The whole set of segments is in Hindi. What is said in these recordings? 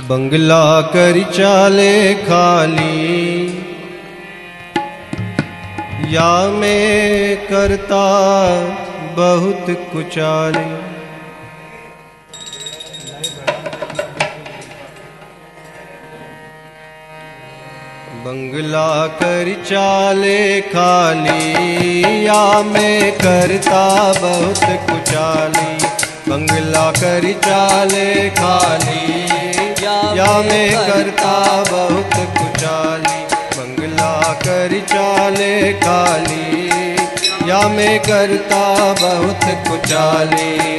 बंगला कर चाले खाली। या मैं करता बहुत कुचाली। बंगला कर चाले खाली। या मैं करता बहुत कुचाली। बंगला कर चाले खाली। या मैं करता बहुत कुचाली, बंगला कर चाले काली या मैं करता बहुत कुचाली,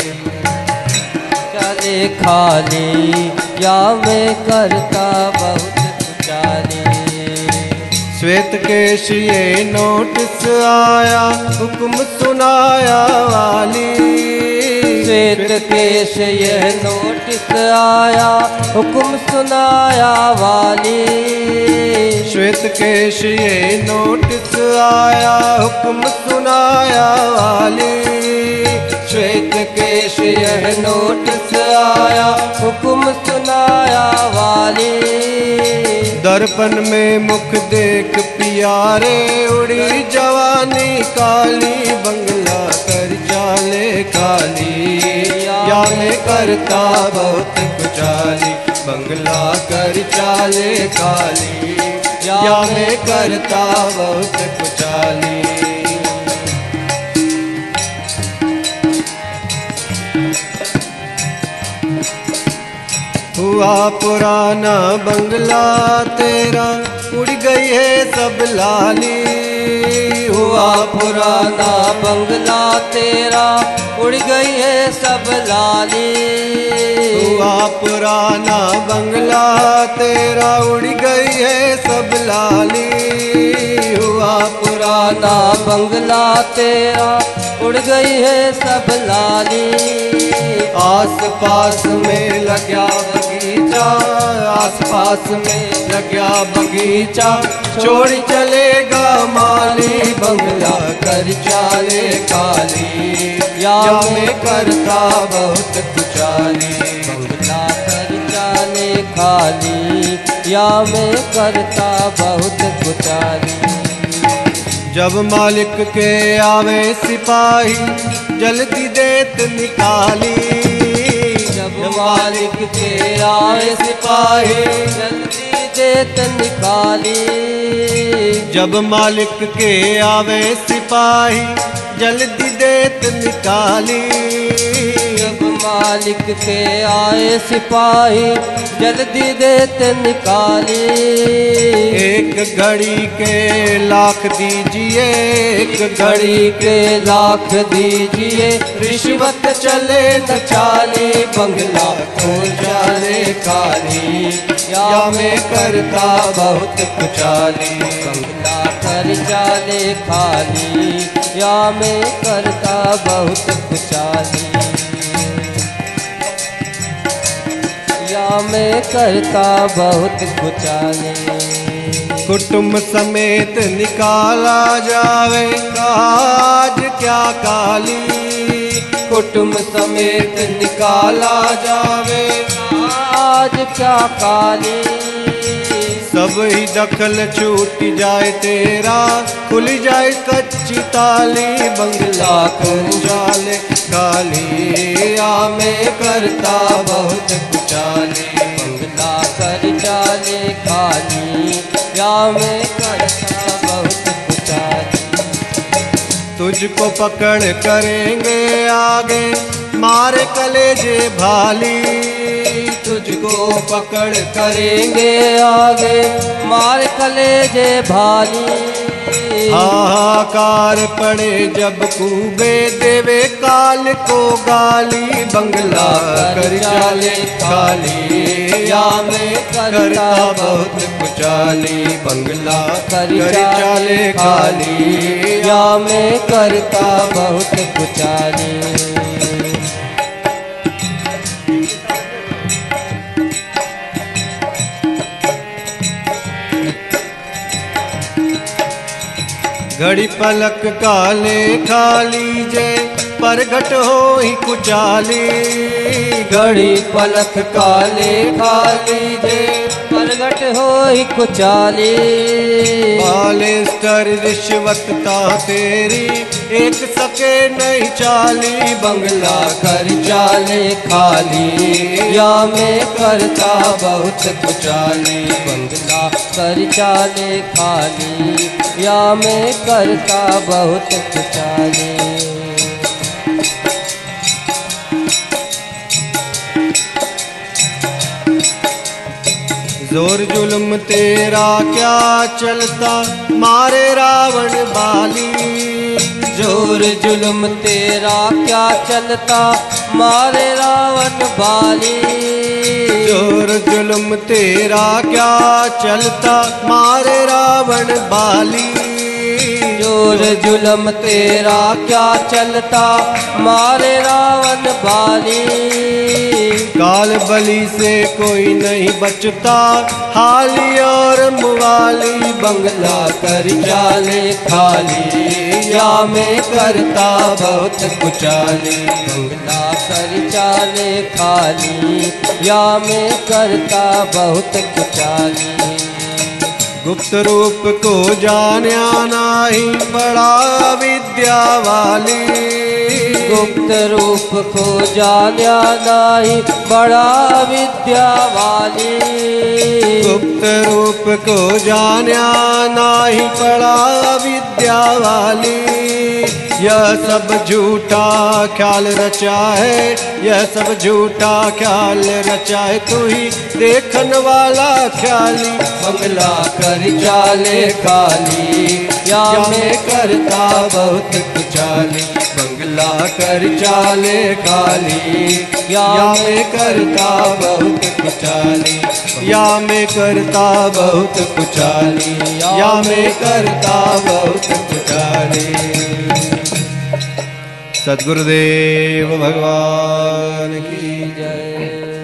चले खाली। या मैं करता बहुत कुचाली। श्वेत केश ये नोटिस आया, हुक्म सुनाया वाली। श्वेत केश यह नोटिस आया, हुक्म सुनाया वाली। श्वेत केश ये नोटिस आया, हुक्म सुनाया वाली। श्वेत केश यह नोटिस आया, हुक्म सुनाया वाली। दर्पण में मुख देख प्यारे, उड़ी जवानी काली। करता बहुत कुचाली बंगला कर चाले काली। या मैं करता बहुत कुचाली हुआ पुराना बंगला तेरा, उड़ गई है सब लाली। हुआ पुराना बंगला तेरा, उड़ गई है सब लाली। हुआ पुराना बंगला तेरा, उड़ गई है सब लाली। हुआ पुराना बंगला तेरा उड़ गई है सब लाली। आस पास में लग्या बगीचा आस पास में लग्या बगीचा। छोड़ चलेगा माली, बंगला कर चाले काली। या मैं करता बहुत कुचाली बंगला कर चाले काली। या मैं करता बहुत कुचाली जब मालिक के आवे सिपाही जल्दी देत निकाली। जब मालिक के आवे सिपाही जल्दी देत निकाली। जब मालिक के आवे सिपाही जल्दी देत निकाली। मालिक के आए सिपाही, जल्दी देते निकाली। एक घड़ी के लाख दीजिए, एक घड़ी के लाख दीजिए, रिश्वत चले न चाली बंगला खो जाले काली। या मैं करता बहुत कुचाली बंगला कर जाले खाली। या मैं करता बहुत कुचाली या मैं करता बहुत कुचाली। कुटुंब समेत निकाला जावे आज क्या काली। कुटुंब समेत निकाला जावे आज क्या काली। सब ही दखल छूट जाए तेरा खुल जाए कच्ची ताली बंगला कर जाले काली। या मैं करता बहुत कुचाली बंगला कर जाले खाली या मैं करता बहुत कुचाली तुझको पकड़ करेंगे आगे, मार कलेजे भाली। तुझको पकड़ करेंगे आगे, मार कलेजे भाली। हाहाकार पड़े जब कूबे देवे काल को गाली, बंगला कर चाले काली, या मैं करता बहुत कुचाली, बंगला कर चाले काली, या मैं करता बहुत कुचाली। घड़ी पलक काले खाली जे परगट हो ही कुचाली। घड़ी पलक काले खाली जे प्रगट हो ही कुचाली बालेस्टर रिश्वत ता तेरी, एक सके नहीं चाली। बंगला कर चाले खाली या मैं करता बहुत कुचाली। बंगला कर चाले खाली या मैं करता बहुत कुचाली ज़ोर जुल्म तेरा क्या चलता मारे रावण बाली। ज़ोर जुल्म तेरा क्या चलता मारे रावण बाली। ज़ोर जुलम तेरा क्या चलता? मारे रावण बाली। ज़ोर जुलम तेरा क्या चलता? मारे रावण बाली। काल बलि से कोई नहीं बचता। हाली और मुवाली बंगला कर चाले खाली या मैं करता बहुत कुचाली। बंगला कर चाले खाली या मैं करता बहुत कुचाली। गुप्त रूप को जान्या नहीं बड़ा विद्या वाली। गुप्त रूप को जान्या नहीं बड़ा विद्या वाली गुप्त रूप को जान्या नहीं बड़ा विद्या वाली यह सब झूठा ख्याल रचा है यह सब झूठा ख्याल रचा है। तू ही देखन वाला ख्याली बंगला कर चाले खाली। या मैं करता बहुत कुचाली बंगला कर चाले काली या में करता बहुत कुचाली या में करता बहुत कुचाली या में करता बहुत कुचाली सदगुरुदेव भगवान की जय।